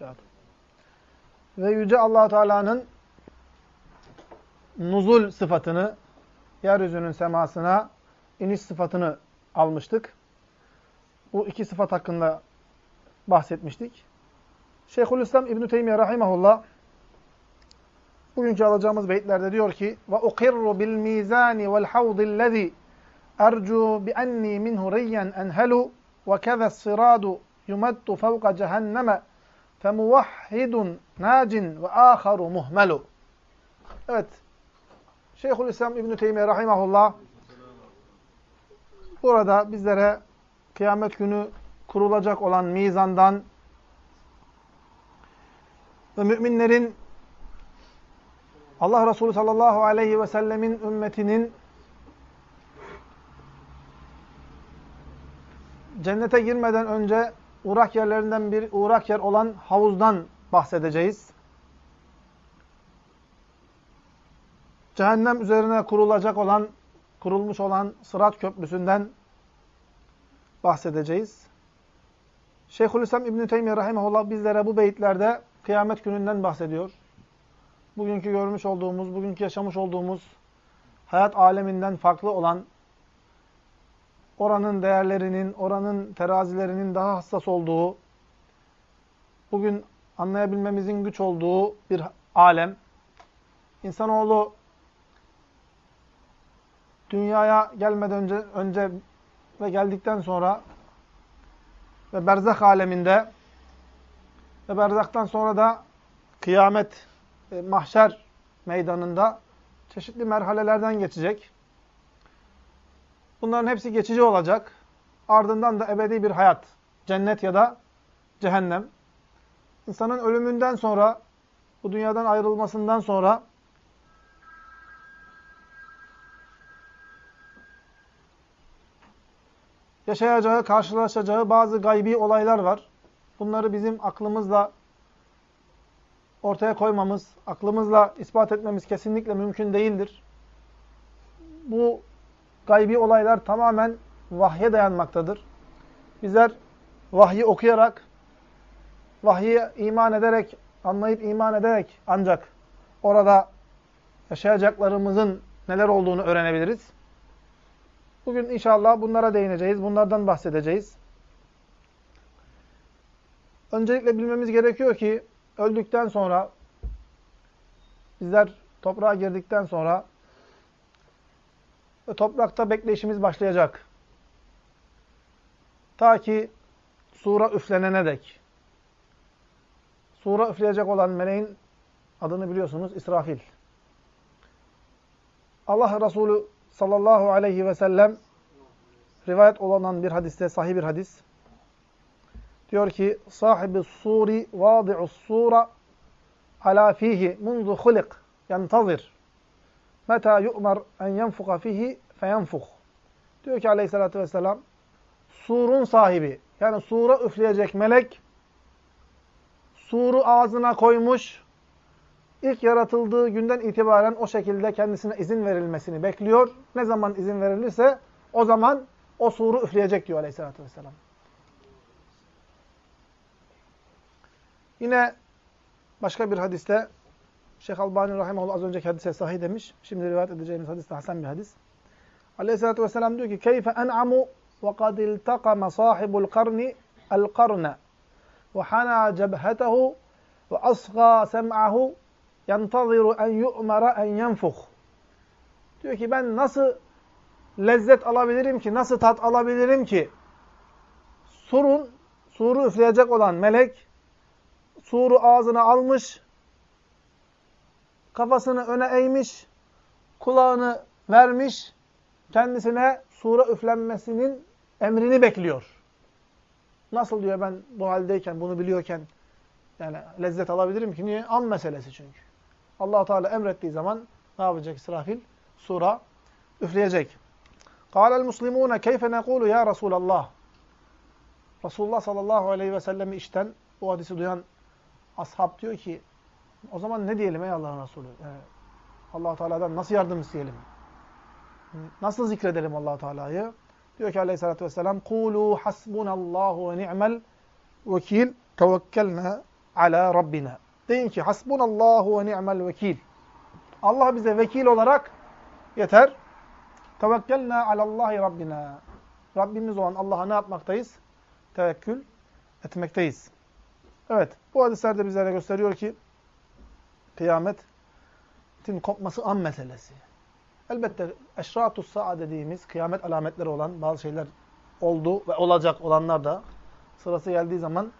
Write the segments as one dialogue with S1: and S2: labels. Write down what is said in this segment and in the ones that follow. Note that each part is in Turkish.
S1: barakatuhu. Ve Yüce allah Teala'nın nuzul sıfatını, yeryüzünün semasına iniş sıfatını almıştık. Bu iki sıfat hakkında bahsetmiştik. Şeyhülislam İbn Teymiyye rahimehullah bugünkü alacağımız beyitlerde diyor ki: "Ve ukirru bil mizani vel havdi'llezî ercu bi enni minhu riyyan enhelu ve keza siradu yumaddu fevka cehenneme nacin ve aharu muhmelu." Evet. Şeyhülislam İbn Teymiyye rahimehullah burada bizlere kıyamet günü kurulacak olan mizandan ve müminlerin Allah Resulü sallallahu aleyhi ve sellemin ümmetinin cennete girmeden önce uğrak yerlerinden bir uğrak yer olan havuzdan bahsedeceğiz. Cehennem üzerine kurulacak olan, kurulmuş olan Sırat Köprüsü'nden bahsedeceğiz. Şeyhülislam İbn Teymiyye rahimehullah bizlere bu beyitlerde kıyamet gününden bahsediyor. Bugünkü görmüş olduğumuz, bugünkü yaşamış olduğumuz hayat aleminden farklı olan oranın değerlerinin, oranın terazilerinin daha hassas olduğu, bugün anlayabilmemizin güç olduğu bir alem. İnsanoğlu dünyaya gelmeden önce, önce ve geldikten sonra ve berzak aleminde ve berzaktan sonra da kıyamet, e, mahşer meydanında çeşitli merhalelerden geçecek. Bunların hepsi geçici olacak. Ardından da ebedi bir hayat. Cennet ya da cehennem. İnsanın ölümünden sonra, bu dünyadan ayrılmasından sonra yaşayacağı, karşılaşacağı bazı gaybi olaylar var. Bunları bizim aklımızla ortaya koymamız, aklımızla ispat etmemiz kesinlikle mümkün değildir. Bu gaybi olaylar tamamen vahye dayanmaktadır. Bizler vahyi okuyarak, vahyi iman ederek, anlayıp iman ederek ancak orada yaşayacaklarımızın neler olduğunu öğrenebiliriz. Bugün inşallah bunlara değineceğiz, bunlardan bahsedeceğiz. Öncelikle bilmemiz gerekiyor ki öldükten sonra bizler toprağa girdikten sonra ve toprakta bekleyişimiz başlayacak. Ta ki sura üflenene dek. Sura üfleyecek olan meleğin adını biliyorsunuz İsrafil. Allah Resulü sallallahu aleyhi ve sellem rivayet olan bir hadiste, sahih bir hadis. Diyor ki, sahibi suri vadi'us sura ala fihi munzu hulik yantazir. Meta yu'mar en yenfuka fihi feyenfuk. Diyor ki aleyhissalatü vesselam, surun sahibi, yani sura üfleyecek melek, suru ağzına koymuş, ilk yaratıldığı günden itibaren o şekilde kendisine izin verilmesini bekliyor. Ne zaman izin verilirse o zaman o suru üfleyecek diyor aleyhissalatü vesselam. Yine başka bir hadiste Şeyh Albani Rahimahullah az önceki hadise sahih demiş. Şimdi rivayet edeceğimiz hadis de hasen bir hadis. Aleyhissalatü vesselam diyor ki keyfe en'amu ve kad iltakama sahibul karni el karne ve hana cebhetehu ve asga sem'ahu yantaziru yu'mara en yenfuh. Diyor ki ben nasıl lezzet alabilirim ki, nasıl tat alabilirim ki? Surun, suru üfleyecek olan melek, suru ağzına almış, kafasını öne eğmiş, kulağını vermiş, kendisine sura üflenmesinin emrini bekliyor. Nasıl diyor ben bu haldeyken, bunu biliyorken yani lezzet alabilirim ki? Niye? An meselesi çünkü allah Teala emrettiği zaman ne yapacak İsrafil? Sura üfleyecek. قَالَ الْمُسْلِمُونَ كَيْفَ نَقُولُ ya Resulallah. Resulullah sallallahu aleyhi ve sellemi işten bu hadisi duyan ashab diyor ki o zaman ne diyelim ey Allah'ın Resulü? Yani allah Teala'dan nasıl yardım isteyelim? Nasıl zikredelim allah Teala'yı? Diyor ki aleyhissalatü vesselam قُولُوا حَسْبُنَ اللّٰهُ وَنِعْمَ الْوَكِيلِ تَوَكَّلْنَا ala rabbina. Deyin ki hasbunallahu ve ni'mel vekil. Allah bize vekil olarak yeter. Tevekkelna alallahi rabbina. Rabbimiz olan Allah'a ne yapmaktayız? Tevekkül etmekteyiz. Evet, bu hadisler de bizlere gösteriyor ki kıyametin kopması an meselesi. Elbette eşratus sa'a dediğimiz kıyamet alametleri olan bazı şeyler oldu ve olacak olanlar da sırası geldiği zaman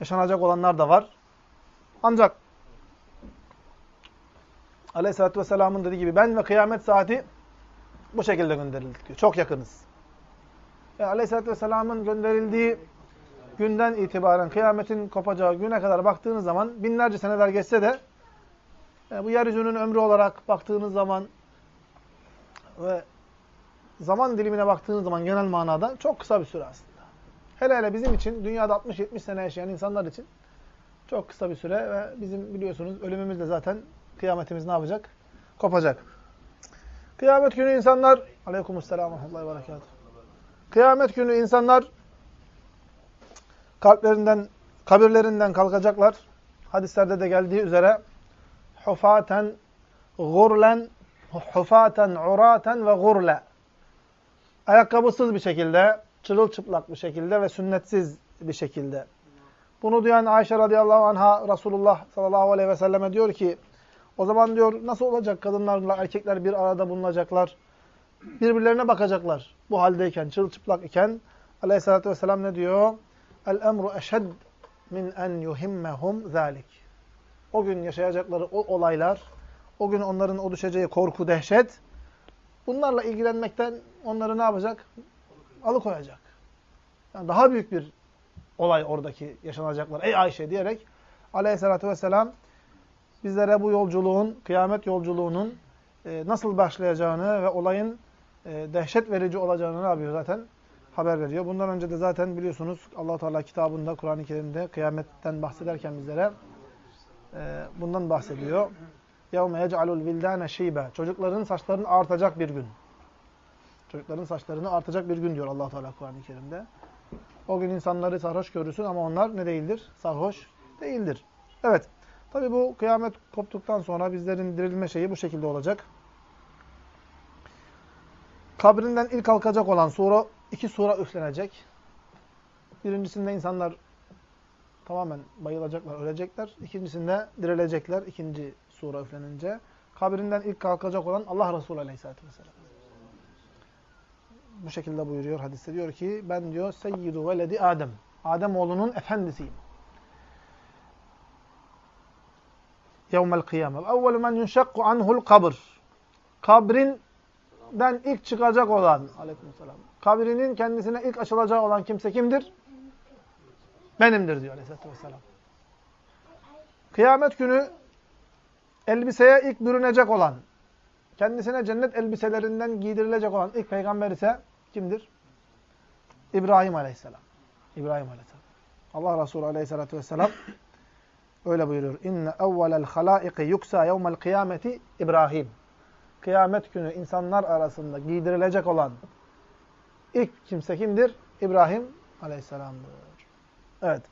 S1: yaşanacak olanlar da var. Ancak Aleyhisselatü Vesselam'ın dediği gibi ben ve kıyamet saati bu şekilde gönderildik diyor. Çok yakınız. Yani Aleyhisselatü Vesselam'ın gönderildiği günden itibaren kıyametin kopacağı güne kadar baktığınız zaman binlerce seneler geçse de yani bu yeryüzünün ömrü olarak baktığınız zaman ve zaman dilimine baktığınız zaman genel manada çok kısa bir süre aslında. Hele hele bizim için dünyada 60-70 sene yaşayan insanlar için çok kısa bir süre ve bizim biliyorsunuz ölümümüzle zaten kıyametimiz ne yapacak? Kopacak. Kıyamet günü insanlar Aleykümselam ve berekatuhu. Kıyamet günü insanlar kalplerinden, kabirlerinden kalkacaklar. Hadislerde de geldiği üzere hufaten, gurlen, hufaten, uraten ve gurle. Ayakkabısız bir şekilde, çırılçıplak bir şekilde ve sünnetsiz bir şekilde. Bunu duyan Ayşe radıyallahu anha Resulullah sallallahu aleyhi ve selleme diyor ki o zaman diyor nasıl olacak kadınlarla erkekler bir arada bulunacaklar? Birbirlerine bakacaklar. Bu haldeyken, çırılçıplak iken aleyhissalatü vesselam ne diyor? El emru eşed min en yuhimmehum zalik. O gün yaşayacakları o olaylar, o gün onların o düşeceği korku, dehşet, bunlarla ilgilenmekten onları ne yapacak? Alıkoyacak. Yani daha büyük bir olay oradaki yaşanacaklar. Ey Ayşe diyerek aleyhissalatü vesselam bizlere bu yolculuğun, kıyamet yolculuğunun e, nasıl başlayacağını ve olayın e, dehşet verici olacağını ne yapıyor zaten? Haber veriyor. Bundan önce de zaten biliyorsunuz allah Teala kitabında, Kur'an-ı Kerim'de kıyametten bahsederken bizlere e, bundan bahsediyor. يَوْمَ يَجْعَلُ الْوِلْدَانَ شِيبًا Çocukların saçlarının artacak bir gün. Çocukların saçlarını artacak bir gün diyor allah Teala Kur'an-ı Kerim'de. O gün insanları sarhoş görürsün ama onlar ne değildir? Sarhoş değildir. Evet. Tabi bu kıyamet koptuktan sonra bizlerin dirilme şeyi bu şekilde olacak. Kabrinden ilk kalkacak olan sura, iki sura üflenecek. Birincisinde insanlar tamamen bayılacaklar, ölecekler. İkincisinde dirilecekler. ikinci sura üflenince. Kabrinden ilk kalkacak olan Allah Resulü Aleyhisselatü Vesselam. Bu şekilde buyuruyor hadiste. Diyor ki ben diyor Seyyidu veledi Adem. Adem oğlunun efendisiyim. Yevmel kıyame. Evvelu men yunşakku anhul kabr. Kabrinden ilk çıkacak olan aleykümselam. Kabrinin kendisine ilk açılacağı olan kimse kimdir? Benimdir diyor aleyhissalatü vesselam. Kıyamet günü elbiseye ilk bürünecek olan, kendisine cennet elbiselerinden giydirilecek olan ilk peygamber ise kimdir? İbrahim aleyhisselam. İbrahim aleyhisselam. Allah Resulü aleyhissalatü vesselam öyle buyuruyor. İnne evvelel halâike yuksa yevmel kıyameti İbrahim. Kıyamet günü insanlar arasında giydirilecek olan ilk kimse kimdir? İbrahim aleyhisselamdır. Evet.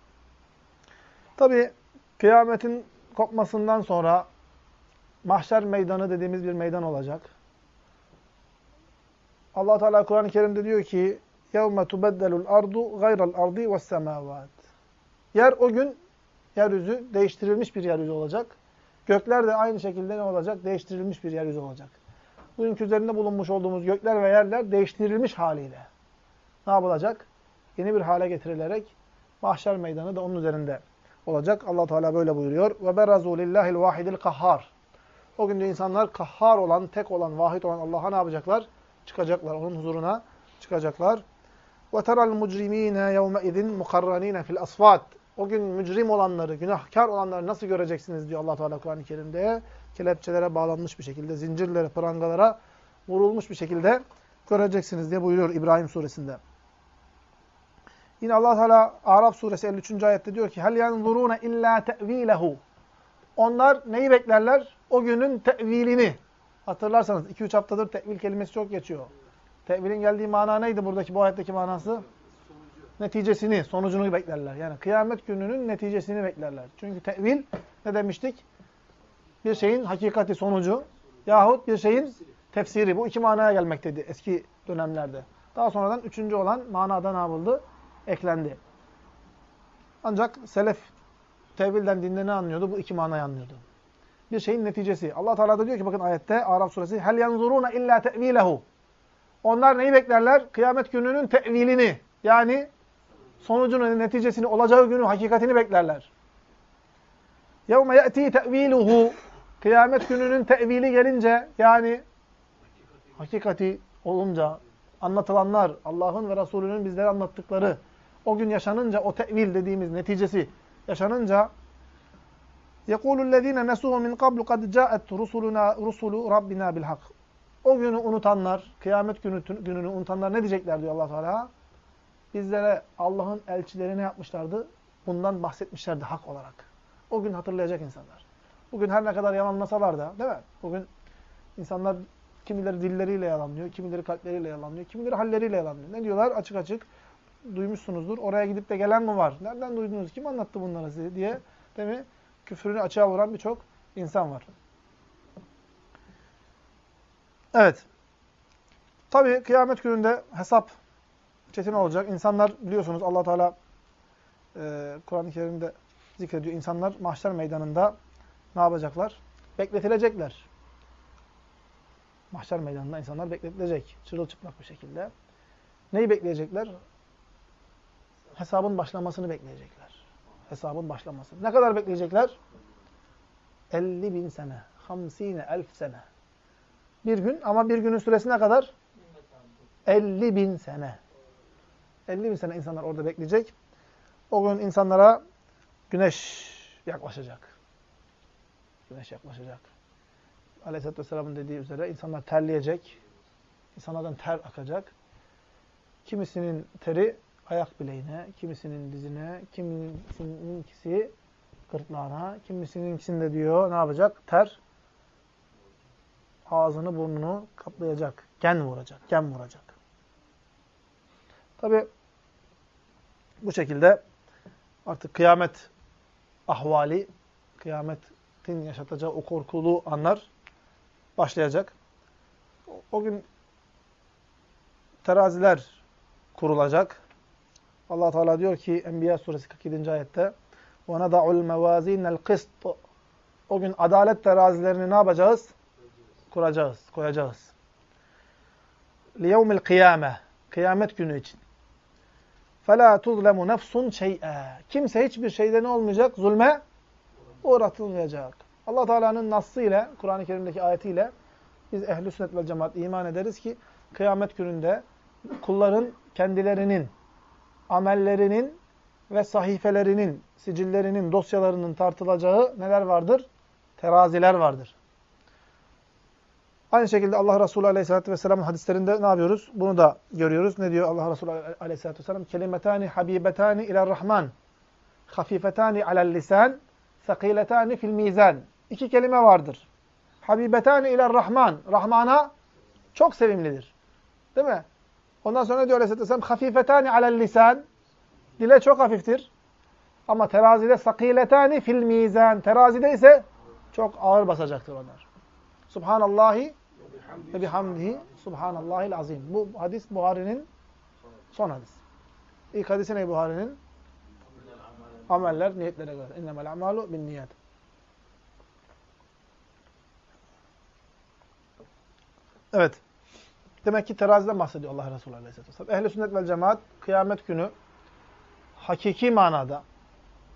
S1: Tabi kıyametin kopmasından sonra mahşer meydanı dediğimiz bir meydan olacak. Allah Teala Kur'an-ı Kerim'de diyor ki: "Yevme tubeddelul ardu gayral ardi ve's semavat." Yer o gün yeryüzü değiştirilmiş bir yeryüzü olacak. Gökler de aynı şekilde ne olacak? Değiştirilmiş bir yeryüzü olacak. Bugünkü üzerinde bulunmuş olduğumuz gökler ve yerler değiştirilmiş haliyle. Ne yapılacak? Yeni bir hale getirilerek mahşer meydanı da onun üzerinde olacak. Allah Teala böyle buyuruyor. Ve berazu lillahil vahidil kahhar. O gün de insanlar kahhar olan, tek olan, vahid olan Allah'a ne yapacaklar? Çıkacaklar. Onun huzuruna çıkacaklar. Ve teral mujrimine yevme izin mukarranine fil asfat. O gün mücrim olanları, günahkar olanları nasıl göreceksiniz diyor Allah Teala Kur'an-ı Kerim'de. Kelepçelere bağlanmış bir şekilde, zincirlere, prangalara vurulmuş bir şekilde göreceksiniz diye buyuruyor İbrahim suresinde. Yine Allah Teala Araf suresi 53. ayette diyor ki: "Hel yanzuruna illa te'vilehu." Onlar neyi beklerler? O günün tevilini. Hatırlarsanız 2-3 haftadır tevil kelimesi çok geçiyor. Tevilin geldiği mana neydi buradaki bu ayetteki manası? neticesini, sonucunu beklerler. Yani kıyamet gününün neticesini beklerler. Çünkü tevil ne demiştik? Bir şeyin hakikati sonucu yahut bir şeyin tefsiri. Bu iki manaya gelmekteydi eski dönemlerde. Daha sonradan üçüncü olan manada ne yapıldı? Eklendi. Ancak selef tevilden dinde ne anlıyordu? Bu iki manayı anlıyordu. Bir şeyin neticesi. Allah Teala da diyor ki bakın ayette Araf suresi hel yanzuruna illa tevilehu. Onlar neyi beklerler? Kıyamet gününün tevilini. Yani sonucunu, neticesini, olacağı günü, hakikatini beklerler. يَوْمَ يَأْتِي تَأْو۪يلُهُ Kıyamet gününün tevili gelince, yani hakikati olunca, anlatılanlar, Allah'ın ve Resulünün bizlere anlattıkları, o gün yaşanınca, o tevil dediğimiz neticesi yaşanınca, يَقُولُ الَّذ۪ينَ نَسُوهُ مِنْ قَبْلُ قَدْ جَاءَتْ رُسُلُنَا رُسُلُ رَبِّنَا بِالْحَقِّ O günü unutanlar, kıyamet günü, gününü unutanlar ne diyecekler diyor allah Teala? Bizlere Allah'ın elçileri ne yapmışlardı? Bundan bahsetmişlerdi hak olarak. O gün hatırlayacak insanlar. Bugün her ne kadar yalanlasalar da, değil mi? Bugün insanlar kimileri dilleriyle yalanlıyor, kimileri kalpleriyle yalanlıyor, kimileri halleriyle yalanlıyor. Ne diyorlar? Açık açık duymuşsunuzdur. Oraya gidip de gelen mi var? Nereden duydunuz? Kim anlattı bunları size diye, değil mi? Küfrünü açığa vuran birçok insan var. Evet. Tabii kıyamet gününde hesap çetin olacak. İnsanlar biliyorsunuz allah Teala e, Kur'an-ı Kerim'de zikrediyor. İnsanlar mahşer meydanında ne yapacaklar? Bekletilecekler. Mahşer meydanında insanlar bekletilecek. Çırılçıplak bir şekilde. Neyi bekleyecekler? Hesabın başlamasını bekleyecekler. Hesabın başlamasını. Ne kadar bekleyecekler? 50 bin sene. Hamsine elf sene. Bir gün ama bir günün süresi ne kadar? 50 bin sene. 50 bin sene insanlar orada bekleyecek. O gün insanlara güneş yaklaşacak. Güneş yaklaşacak. Aleyhisselatü Vesselam'ın dediği üzere insanlar terleyecek. İnsanlardan ter akacak. Kimisinin teri ayak bileğine, kimisinin dizine, kimisininkisi gırtlağına, kimisininkisinde diyor ne yapacak? Ter ağzını burnunu kaplayacak. Gen vuracak. Gen vuracak. Tabi bu şekilde artık kıyamet ahvali, kıyametin yaşatacağı o korkulu anlar başlayacak. O gün teraziler kurulacak. Allah Teala diyor ki Enbiya suresi 47. ayette وَنَدَعُ الْمَوَازِينَ الْقِسْطِ O gün adalet terazilerini ne yapacağız? Kuracağız, koyacağız. لِيَوْمِ الْقِيَامَةِ Kıyamet günü için. فَلَا تُظْلَمُ نَفْسٌ شَيْئًا Kimse hiçbir şeyde ne olmayacak? Zulme uğratılmayacak. allah Teala'nın nassı ile, Kur'an-ı Kerim'deki ayetiyle biz ehl-i sünnet ve cemaat iman ederiz ki kıyamet gününde kulların kendilerinin, amellerinin ve sahifelerinin, sicillerinin, dosyalarının tartılacağı neler vardır? Teraziler vardır. Aynı şekilde Allah Resulü Aleyhisselatü Vesselam'ın hadislerinde ne yapıyoruz? Bunu da görüyoruz. Ne diyor Allah Resulü Aleyhisselatü Vesselam? Kelimetani habibetani iler rahman. Hafifetani alel lisan. Sekiletani fil mizan. İki kelime vardır. Habibetani iler rahman. Rahmana çok sevimlidir. Değil mi? Ondan sonra diyor Aleyhisselatü Vesselam hafifetani alel lisan. Dile çok hafiftir. Ama terazide sakiletani fil mizan. Terazide ise çok ağır basacaktır onlar. Subhanallahi ve bihamdihi subhanallahil azim. Bu hadis Buhari'nin son hadis. İlk hadisi ne Buhari'nin? Ameller niyetlere göre. İnnemel amalu bin niyet. Evet. Demek ki teraziden bahsediyor Allah Resulü Aleyhisselatü Vesselam. Ehl-i sünnet vel cemaat kıyamet günü hakiki manada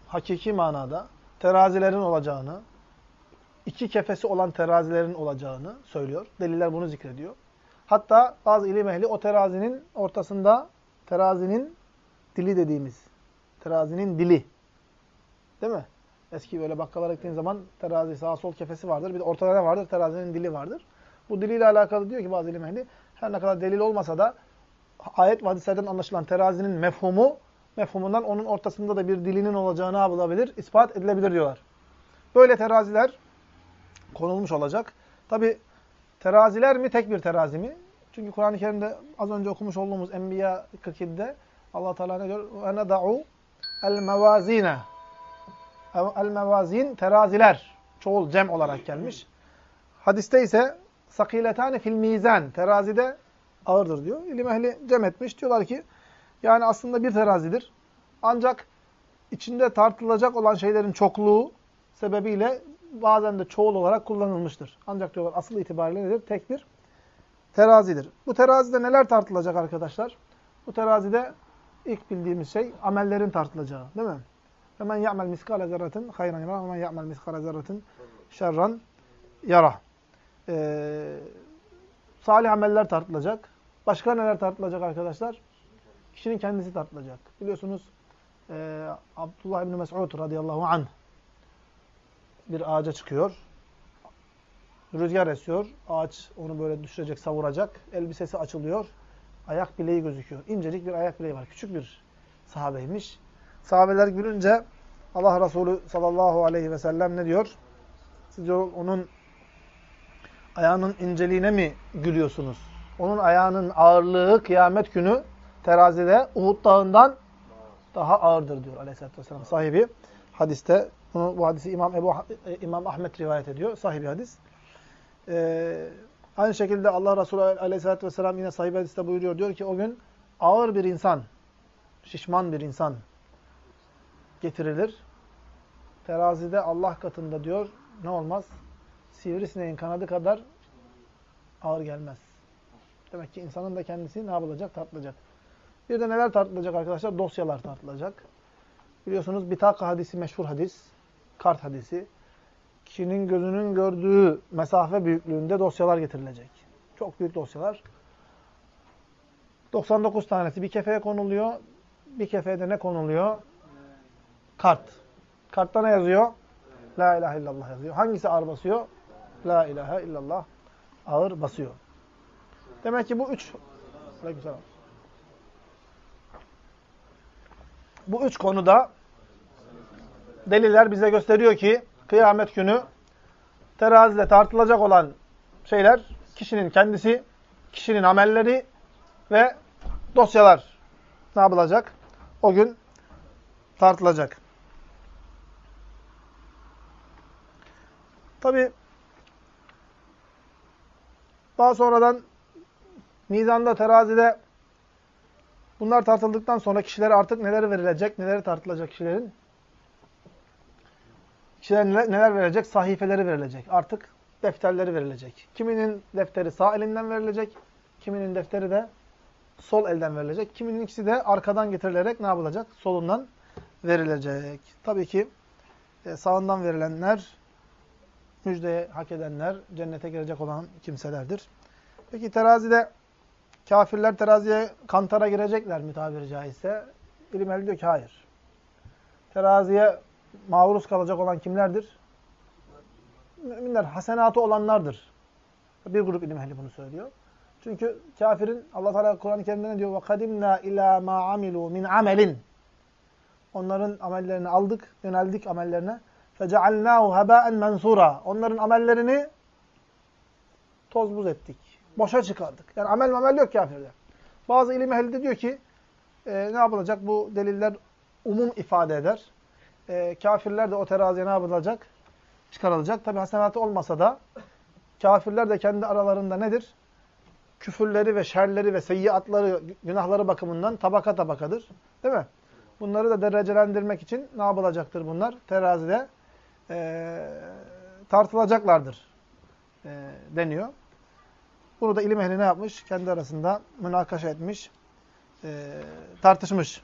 S1: hakiki manada terazilerin olacağını, iki kefesi olan terazilerin olacağını söylüyor. Deliller bunu zikrediyor. Hatta bazı ilim ehli o terazinin ortasında terazinin dili dediğimiz, terazinin dili. Değil mi? Eski böyle bakkalara gittiğin zaman terazi sağ sol kefesi vardır. Bir de ortada ne vardır? Terazinin dili vardır. Bu diliyle alakalı diyor ki bazı ilim ehli, her ne kadar delil olmasa da ayet ve hadislerden anlaşılan terazinin mefhumu, mefhumundan onun ortasında da bir dilinin olacağını yapılabilir, ispat edilebilir diyorlar. Böyle teraziler konulmuş olacak. Tabi teraziler mi tek bir terazi mi? Çünkü Kur'an-ı Kerim'de az önce okumuş olduğumuz Enbiya 47'de Allah Teala ne diyor? Ve neda'u el mevazin teraziler. Çoğul cem olarak gelmiş. Hadiste ise sakiletane fil mizan. Terazide ağırdır diyor. İlim ehli cem etmiş. Diyorlar ki yani aslında bir terazidir. Ancak içinde tartılacak olan şeylerin çokluğu sebebiyle bazen de çoğul olarak kullanılmıştır. Ancak diyorlar asıl itibariyle nedir? Tek bir terazidir. Bu terazide neler tartılacak arkadaşlar? Bu terazide ilk bildiğimiz şey amellerin tartılacağı. Değil mi? Hemen ya'mel miskale zerretin hayran yara. Hemen ya'mel miskale zerretin şerran yara. Ee, salih ameller tartılacak. Başka neler tartılacak arkadaşlar? Kişinin kendisi tartılacak. Biliyorsunuz e, Abdullah İbni Mes'ud radıyallahu anh bir ağaca çıkıyor. Rüzgar esiyor. Ağaç onu böyle düşürecek, savuracak. Elbisesi açılıyor. Ayak bileği gözüküyor. İncecik bir ayak bileği var. Küçük bir sahabeymiş. Sahabeler gülünce Allah Resulü sallallahu aleyhi ve sellem ne diyor? Siz diyor, onun ayağının inceliğine mi gülüyorsunuz? Onun ayağının ağırlığı kıyamet günü terazide Uhud dağından daha ağırdır diyor aleyhissalatü vesselam sahibi. Hadiste bunu, bu hadisi İmam Ebu İmam Ahmet rivayet ediyor. Sahibi hadis. Ee, aynı şekilde Allah Resulü aleyhissalatü vesselam yine sahibi hadiste buyuruyor. Diyor ki o gün ağır bir insan, şişman bir insan getirilir. Terazide Allah katında diyor ne olmaz? Sivrisineğin kanadı kadar ağır gelmez. Demek ki insanın da kendisi ne yapılacak? Tartılacak. Bir de neler tartılacak arkadaşlar? Dosyalar tartılacak. Biliyorsunuz bitaka hadisi meşhur hadis. Kart hadisi. Kişinin gözünün gördüğü mesafe büyüklüğünde dosyalar getirilecek. Çok büyük dosyalar. 99 tanesi bir kefeye konuluyor. Bir kefede ne konuluyor? Kart. Kartta ne yazıyor? La ilahe illallah yazıyor. Hangisi ağır basıyor? La ilahe illallah ağır basıyor. Demek ki bu üç. Bu üç konuda deliller bize gösteriyor ki kıyamet günü terazide tartılacak olan şeyler kişinin kendisi, kişinin amelleri ve dosyalar ne yapılacak? O gün tartılacak. Tabi daha sonradan mizanda, terazide bunlar tartıldıktan sonra kişilere artık neler verilecek, neleri tartılacak kişilerin? Kişilere neler, neler verilecek? Sahifeleri verilecek. Artık defterleri verilecek. Kiminin defteri sağ elinden verilecek, kiminin defteri de sol elden verilecek. Kiminin ikisi de arkadan getirilerek ne yapılacak? Solundan verilecek. Tabii ki e, sağından verilenler müjdeye hak edenler, cennete girecek olan kimselerdir. Peki terazide kafirler teraziye kantara girecekler mi tabiri caizse? İlim ehli diyor ki hayır. Teraziye maruz kalacak olan kimlerdir? Müminler hasenatı olanlardır. Bir grup ilim ehli bunu söylüyor. Çünkü kafirin Allah Teala Kur'an-ı Kerim'de ne diyor? Kadimna ila ma amilu min amelin. Onların amellerini aldık, yöneldik amellerine. فَجَعَلْنَاهُ هَبَاءً مَنْصُورًا Onların amellerini toz buz ettik. Boşa çıkardık. Yani amel amel yok kafirde. Bazı ilim ehli de diyor ki e, ne yapılacak? Bu deliller umum ifade eder. E, kafirler de o teraziye ne yapılacak? Çıkarılacak. Tabi hasenatı olmasa da kafirler de kendi aralarında nedir? Küfürleri ve şerleri ve seyyiatları, günahları bakımından tabaka tabakadır. Değil mi? Bunları da derecelendirmek için ne yapılacaktır bunlar? Terazide e, tartılacaklardır e, deniyor. Bunu da ilim ehli ne yapmış? Kendi arasında münakaşa etmiş, e, tartışmış.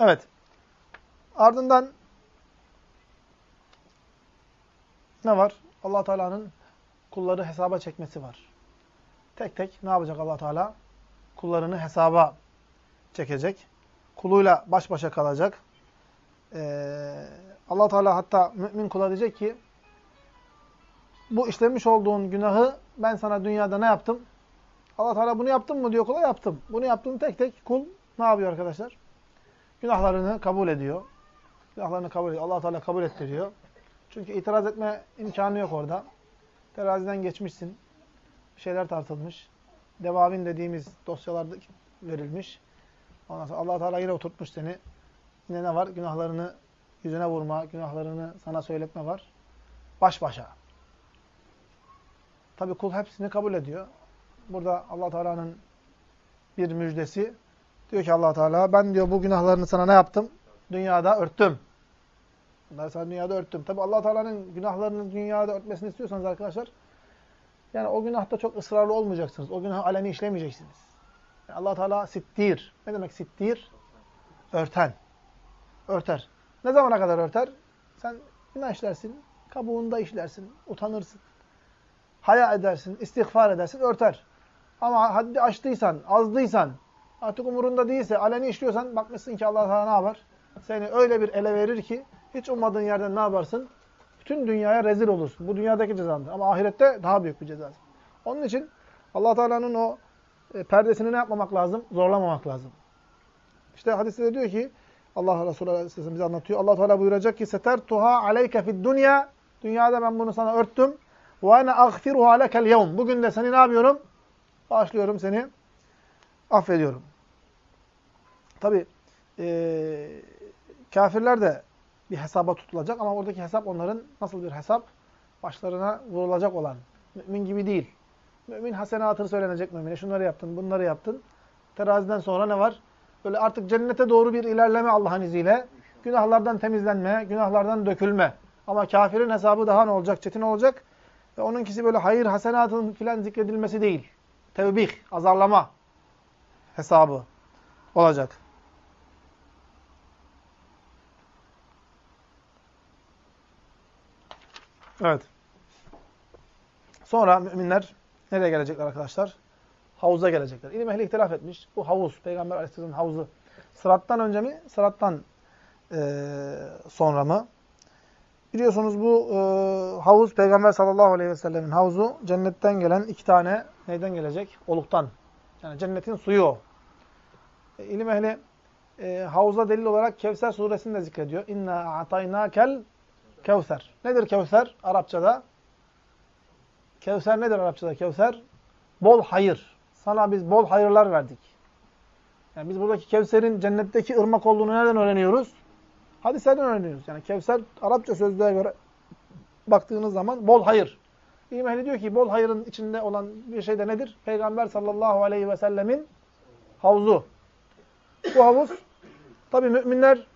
S1: Evet. Ardından ne var? allah Teala'nın kulları hesaba çekmesi var. Tek tek ne yapacak allah Teala? Kullarını hesaba çekecek. Kuluyla baş başa kalacak. Ee, allah Teala hatta mümin kula diyecek ki bu işlemiş olduğun günahı ben sana dünyada ne yaptım? allah Teala bunu yaptın mı diyor kula yaptım. Bunu yaptığını tek tek kul ne yapıyor arkadaşlar? Günahlarını kabul ediyor. Günahlarını kabul ediyor. allah Teala kabul ettiriyor. Çünkü itiraz etme imkanı yok orada. Teraziden geçmişsin. Şeyler tartılmış. Devavin dediğimiz dosyalarda verilmiş. Ondan sonra allah Teala yine oturtmuş seni. Yine ne var? Günahlarını yüzüne vurma, günahlarını sana söyletme var. Baş başa. Tabi kul hepsini kabul ediyor. Burada allah Teala'nın bir müjdesi. Diyor ki allah Teala ben diyor bu günahlarını sana ne yaptım? Dünyada örttüm. Bunları sana dünyada örttüm. Tabi allah Teala'nın günahlarını dünyada örtmesini istiyorsanız arkadaşlar yani o günahta çok ısrarlı olmayacaksınız. O günahı aleni işlemeyeceksiniz. Yani allah Teala sittir. Ne demek sittir? Örten. Örter. Ne zamana kadar örter? Sen günah işlersin, kabuğunda işlersin, utanırsın. Haya edersin, istiğfar edersin, örter. Ama haddi aştıysan, azdıysan, artık umurunda değilse, aleni işliyorsan bakmışsın ki Allah Teala ne yapar? Seni öyle bir ele verir ki hiç ummadığın yerden ne yaparsın? Bütün dünyaya rezil olursun. Bu dünyadaki cezandır. Ama ahirette daha büyük bir cezası. Onun için allah Teala'nın o e, perdesini ne yapmamak lazım? Zorlamamak lazım. İşte hadiste de diyor ki Allah Resulü Aleyhisselam bize anlatıyor. Allah Teala buyuracak ki setertuha aleyke fid dunya. Dünyada ben bunu sana örttüm. Ve ene aghfiruha lekel yevm. Bugün de seni ne yapıyorum? Bağışlıyorum seni. Affediyorum. Tabi e, kafirler de bir hesaba tutulacak ama oradaki hesap onların nasıl bir hesap? Başlarına vurulacak olan. Mümin gibi değil. Mümin hasenatını söylenecek mümine. Şunları yaptın, bunları yaptın. Teraziden sonra ne var? Böyle artık cennete doğru bir ilerleme Allah'ın izniyle. Günahlardan temizlenme, günahlardan dökülme. Ama kafirin hesabı daha ne olacak? Çetin olacak. Ve onunkisi böyle hayır hasenatın filan zikredilmesi değil. Tevbih, azarlama hesabı olacak. Evet. Sonra müminler nereye gelecekler arkadaşlar? Havuza gelecekler. İlim ehli ihtilaf etmiş. Bu havuz, Peygamber Aleyhisselam'ın havuzu. Sırattan önce mi? Sırattan e, sonra mı? Biliyorsunuz bu e, havuz Peygamber sallallahu aleyhi ve sellemin havuzu cennetten gelen iki tane neyden gelecek? Oluktan. Yani cennetin suyu o. E, ilim ehli e, havuza delil olarak Kevser suresini de zikrediyor. İnna ataynakel kevser. Nedir kevser Arapçada? Kevser nedir Arapçada kevser? Bol hayır. Sana biz bol hayırlar verdik. Yani biz buradaki Kevser'in cennetteki ırmak olduğunu nereden öğreniyoruz? Hadislerden öğreniyoruz. Yani Kevser Arapça sözlüğe göre baktığınız zaman bol hayır. İlim ehli diyor ki bol hayırın içinde olan bir şey de nedir? Peygamber sallallahu aleyhi ve sellemin havuzu. Bu havuz tabi müminler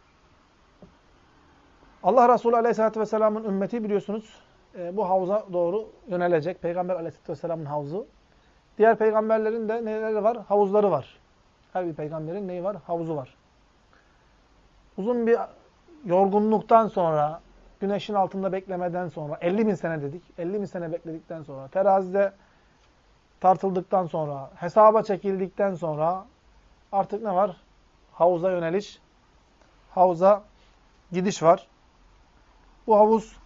S1: Allah Resulü aleyhissalatü vesselamın ümmeti biliyorsunuz e, bu havuza doğru yönelecek. Peygamber aleyhissalatü vesselamın havuzu. Diğer peygamberlerin de neleri var? Havuzları var. Her bir peygamberin neyi var? Havuzu var. Uzun bir yorgunluktan sonra, güneşin altında beklemeden sonra, 50 bin sene dedik, 50 bin sene bekledikten sonra, terazide tartıldıktan sonra, hesaba çekildikten sonra artık ne var? Havuza yöneliş, havuza gidiş var. Bu havuz,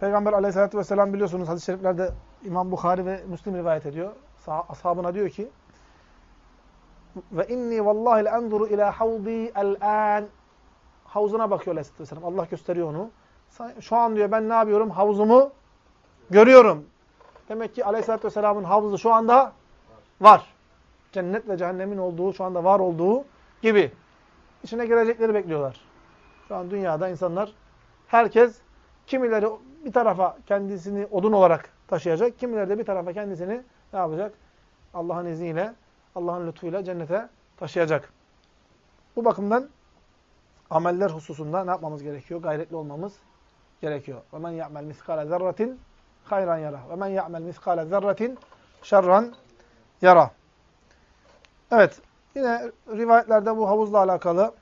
S1: Peygamber aleyhissalatü vesselam biliyorsunuz hadis-i şeriflerde İmam Bukhari ve Müslim rivayet ediyor. Ashabına diyor ki, ve inni vallahi enzuru ila havdi el-an havuzuna bakıyor Aleyhisselatü Vesselam. Allah gösteriyor onu. Şu an diyor ben ne yapıyorum? Havuzumu görüyorum. Demek ki Aleyhisselatü Vesselam'ın havuzu şu anda var. Cennet ve cehennemin olduğu, şu anda var olduğu gibi. İçine girecekleri bekliyorlar. Şu an dünyada insanlar, herkes kimileri bir tarafa kendisini odun olarak taşıyacak, kimileri de bir tarafa kendisini ne yapacak? Allah'ın izniyle, Allah'ın lütfuyla cennete taşıyacak. Bu bakımdan ameller hususunda ne yapmamız gerekiyor? Gayretli olmamız gerekiyor. Ve men ya'mel miskale zerratin hayran yara. Ve men ya'mel miskale zerratin şerran yara. Evet. Yine rivayetlerde bu havuzla alakalı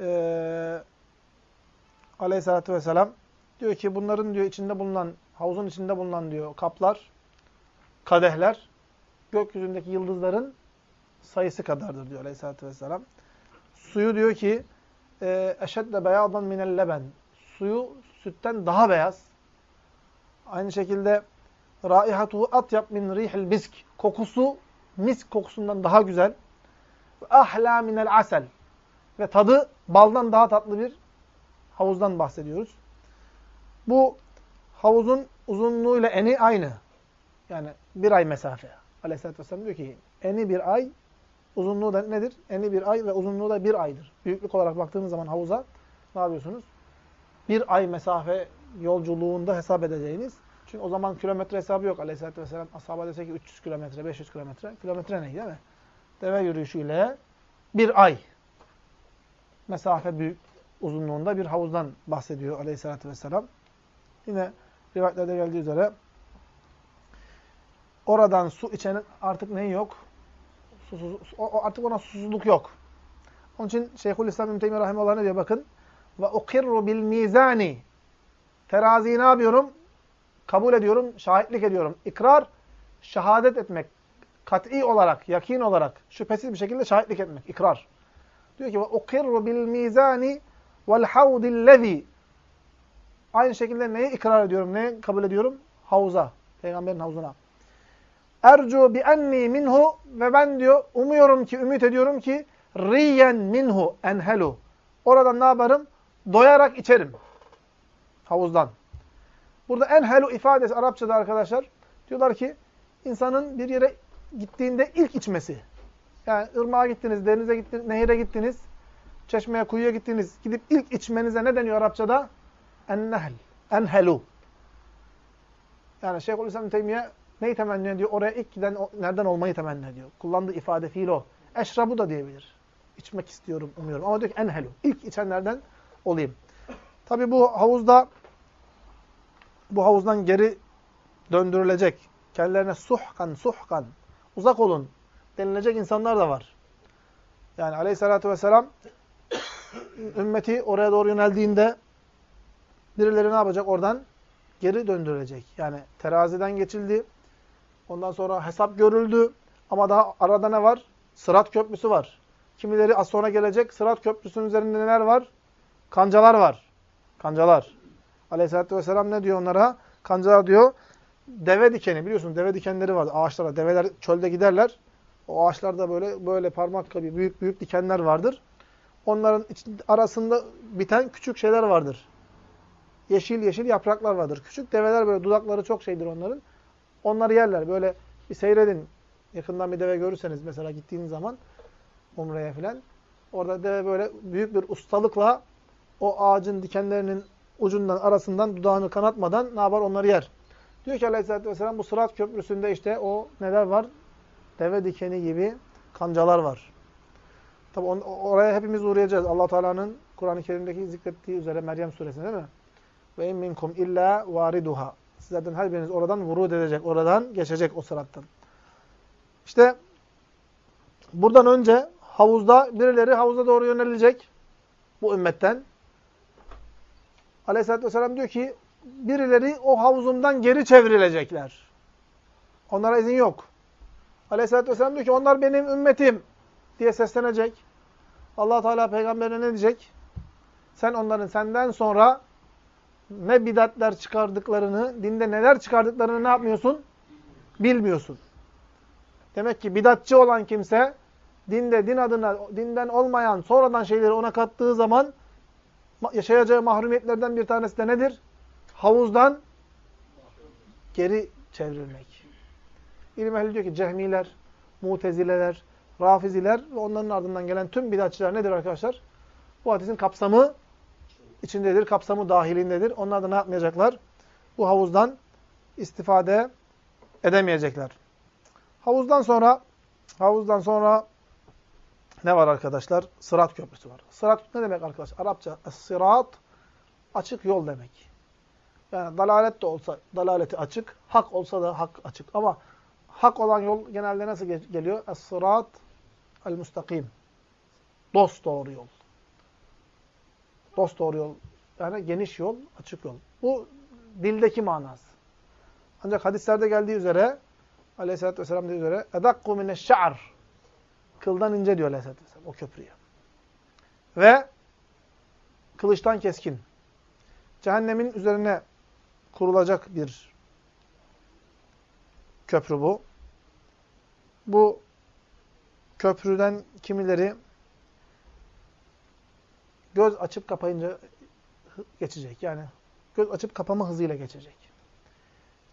S1: e, aleyhissalatü vesselam diyor ki bunların diyor içinde bulunan havuzun içinde bulunan diyor kaplar kadehler gökyüzündeki yıldızların sayısı kadardır diyor aleyhissalatü vesselam. Suyu diyor ki eşedde beyadan minel leben. Suyu sütten daha beyaz. Aynı şekilde raihatuhu atyab min rihil misk. Kokusu misk kokusundan daha güzel. Ahla minel asel. Ve tadı baldan daha tatlı bir havuzdan bahsediyoruz. Bu havuzun uzunluğuyla eni aynı. Yani bir ay mesafe. Aleyhisselatü Vesselam diyor ki eni bir ay, Uzunluğu da nedir? Eni bir ay ve uzunluğu da bir aydır. Büyüklük olarak baktığınız zaman havuza ne yapıyorsunuz? Bir ay mesafe yolculuğunda hesap edeceğiniz. Çünkü o zaman kilometre hesabı yok. Aleyhisselatü Vesselam ashaba dese ki 300 kilometre, 500 kilometre. Kilometre ne değil mi? Deve yürüyüşüyle bir ay mesafe büyük uzunluğunda bir havuzdan bahsediyor Aleyhisselatü Vesselam. Yine rivayetlerde geldiği üzere oradan su içenin artık neyi yok? Susuz, o, artık ona susuzluk yok. Onun için Şeyhülislam İbn Teymiyye Rahimullah ne diyor bakın? Ve ukirru bil mizani. Teraziyi ne yapıyorum? Kabul ediyorum, şahitlik ediyorum. İkrar, şehadet etmek. Kat'i olarak, yakin olarak, şüphesiz bir şekilde şahitlik etmek. İkrar. Diyor ki ve ukirru bil mizani vel havdillezi. Aynı şekilde neyi ikrar ediyorum, neyi kabul ediyorum? Havuza. Peygamberin havuzuna. Ercu bi enni minhu ve ben diyor umuyorum ki, ümit ediyorum ki riyen minhu enhelu. Oradan ne yaparım? Doyarak içerim. Havuzdan. Burada enhelu ifadesi Arapçada arkadaşlar diyorlar ki insanın bir yere gittiğinde ilk içmesi. Yani ırmağa gittiniz, denize gittiniz, nehire gittiniz, çeşmeye, kuyuya gittiniz. Gidip ilk içmenize ne deniyor Arapçada? Ennehl. Enhelu. Yani Şeyhülislam Teymiye neyi temenni ediyor? Oraya ilk giden nereden olmayı temenni ediyor. Kullandığı ifade fiil o. Eşrabu da diyebilir. İçmek istiyorum, umuyorum. Ama diyor ki enhelu. İlk içenlerden olayım. Tabi bu havuzda bu havuzdan geri döndürülecek. Kendilerine suhkan, suhkan, uzak olun denilecek insanlar da var. Yani aleyhissalatü vesselam ümmeti oraya doğru yöneldiğinde birileri ne yapacak? Oradan geri döndürülecek. Yani teraziden geçildi. Ondan sonra hesap görüldü. Ama daha arada ne var? Sırat köprüsü var. Kimileri az sonra gelecek. Sırat köprüsünün üzerinde neler var? Kancalar var. Kancalar. Aleyhisselatü Vesselam ne diyor onlara? Kancalar diyor. Deve dikeni. Biliyorsunuz deve dikenleri var ağaçlara. Develer çölde giderler. O ağaçlarda böyle böyle parmak gibi büyük büyük dikenler vardır. Onların arasında biten küçük şeyler vardır. Yeşil yeşil yapraklar vardır. Küçük develer böyle dudakları çok şeydir onların. Onları yerler. Böyle bir seyredin. Yakından bir deve görürseniz mesela gittiğiniz zaman Umre'ye falan. Orada deve böyle büyük bir ustalıkla o ağacın dikenlerinin ucundan, arasından dudağını kanatmadan ne yapar? Onları yer. Diyor ki Aleyhisselatü Vesselam bu Sırat Köprüsü'nde işte o neler var? Deve dikeni gibi kancalar var. Tabi oraya hepimiz uğrayacağız. allah Teala'nın Kur'an-ı Kerim'deki zikrettiği üzere Meryem suresinde değil mi? Ve in minkum illa variduha. Sizlerden her biriniz oradan vurud edecek. Oradan geçecek o sırattan. İşte buradan önce havuzda birileri havuza doğru yönelecek. Bu ümmetten. Aleyhisselatü Vesselam diyor ki birileri o havuzumdan geri çevrilecekler. Onlara izin yok. Aleyhisselatü Vesselam diyor ki onlar benim ümmetim diye seslenecek. allah Teala peygamberine ne diyecek? Sen onların senden sonra ne bidatler çıkardıklarını, dinde neler çıkardıklarını ne yapmıyorsun? Bilmiyorsun. Demek ki bidatçı olan kimse dinde, din adına, dinden olmayan sonradan şeyleri ona kattığı zaman yaşayacağı mahrumiyetlerden bir tanesi de nedir? Havuzdan geri çevrilmek. İlim ehli diyor ki cehmiler, mutezileler, rafiziler ve onların ardından gelen tüm bidatçılar nedir arkadaşlar? Bu hadisin kapsamı içindedir, kapsamı dahilindedir. Onlar da ne yapmayacaklar? Bu havuzdan istifade edemeyecekler. Havuzdan sonra havuzdan sonra ne var arkadaşlar? Sırat köprüsü var. Sırat ne demek arkadaşlar? Arapça sırat açık yol demek. Yani dalalet de olsa dalaleti açık, hak olsa da hak açık. Ama hak olan yol genelde nasıl geliyor? Es-sırat el-mustakim. Dost doğru yol. Dost doğru yol. Yani geniş yol, açık yol. Bu dildeki manası. Ancak hadislerde geldiği üzere Aleyhisselatü Vesselam dediği üzere edakku mineşşa'ar Kıldan ince diyor Aleyhisselatü Vesselam o köprüye. Ve kılıçtan keskin. Cehennemin üzerine kurulacak bir köprü bu. Bu köprüden kimileri göz açıp kapayınca geçecek. Yani göz açıp kapama hızıyla geçecek.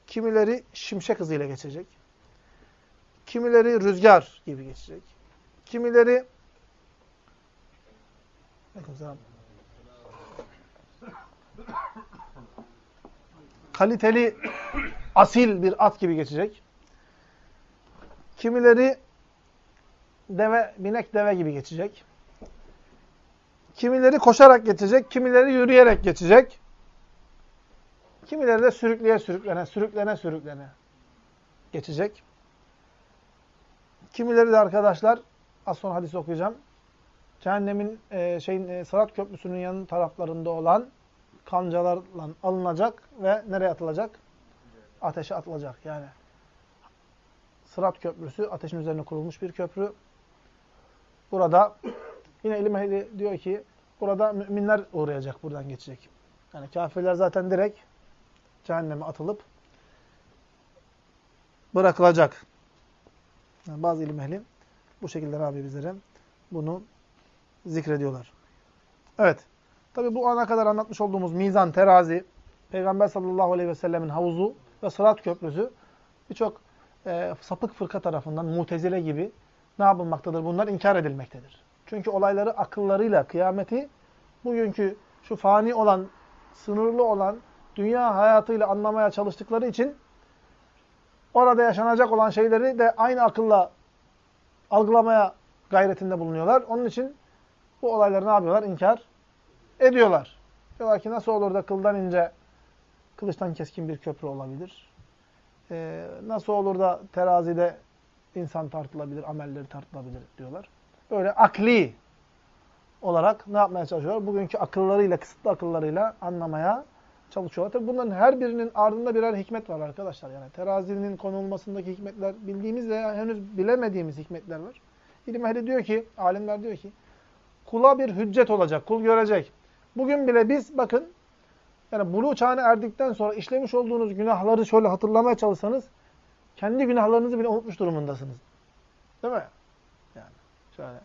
S1: Kimileri şimşek hızıyla geçecek. Kimileri rüzgar gibi geçecek. Kimileri kaliteli, asil bir at gibi geçecek. Kimileri deve, binek deve gibi geçecek. Kimileri koşarak geçecek, kimileri yürüyerek geçecek. Kimileri de sürükleye sürüklene, sürüklene sürüklene geçecek. Kimileri de arkadaşlar, az sonra hadis okuyacağım. Cehennemin e, şeyin e, Sırat Köprüsü'nün yanı taraflarında olan kancalarla alınacak ve nereye atılacak? Ateşe atılacak. Yani Sırat Köprüsü ateşin üzerine kurulmuş bir köprü. Burada yine ilim ehli diyor ki burada müminler uğrayacak, buradan geçecek. Yani kafirler zaten direkt cehenneme atılıp bırakılacak. Yani bazı ilim ehli bu şekilde abi bizlere bunu zikrediyorlar. Evet. Tabi bu ana kadar anlatmış olduğumuz mizan, terazi, Peygamber sallallahu aleyhi ve sellemin havuzu ve sırat köprüsü birçok e, sapık fırka tarafından mutezile gibi ne yapılmaktadır? Bunlar inkar edilmektedir. Çünkü olayları akıllarıyla kıyameti bugünkü şu fani olan, sınırlı olan dünya hayatıyla anlamaya çalıştıkları için orada yaşanacak olan şeyleri de aynı akılla algılamaya gayretinde bulunuyorlar. Onun için bu olayları ne yapıyorlar? İnkar ediyorlar. Diyorlar ki nasıl olur da kıldan ince, kılıçtan keskin bir köprü olabilir? Ee, nasıl olur da terazide insan tartılabilir, amelleri tartılabilir diyorlar. Böyle akli olarak ne yapmaya çalışıyorlar? Bugünkü akıllarıyla, kısıtlı akıllarıyla anlamaya çalışıyorlar. Tabii bunların her birinin ardında birer hikmet var arkadaşlar. Yani terazinin konulmasındaki hikmetler bildiğimiz veya henüz bilemediğimiz hikmetler var. İlim ehli diyor ki, alimler diyor ki, kula bir hüccet olacak, kul görecek. Bugün bile biz bakın, yani buluğ çağına erdikten sonra işlemiş olduğunuz günahları şöyle hatırlamaya çalışsanız, kendi günahlarınızı bile unutmuş durumundasınız. Değil mi? Şöyle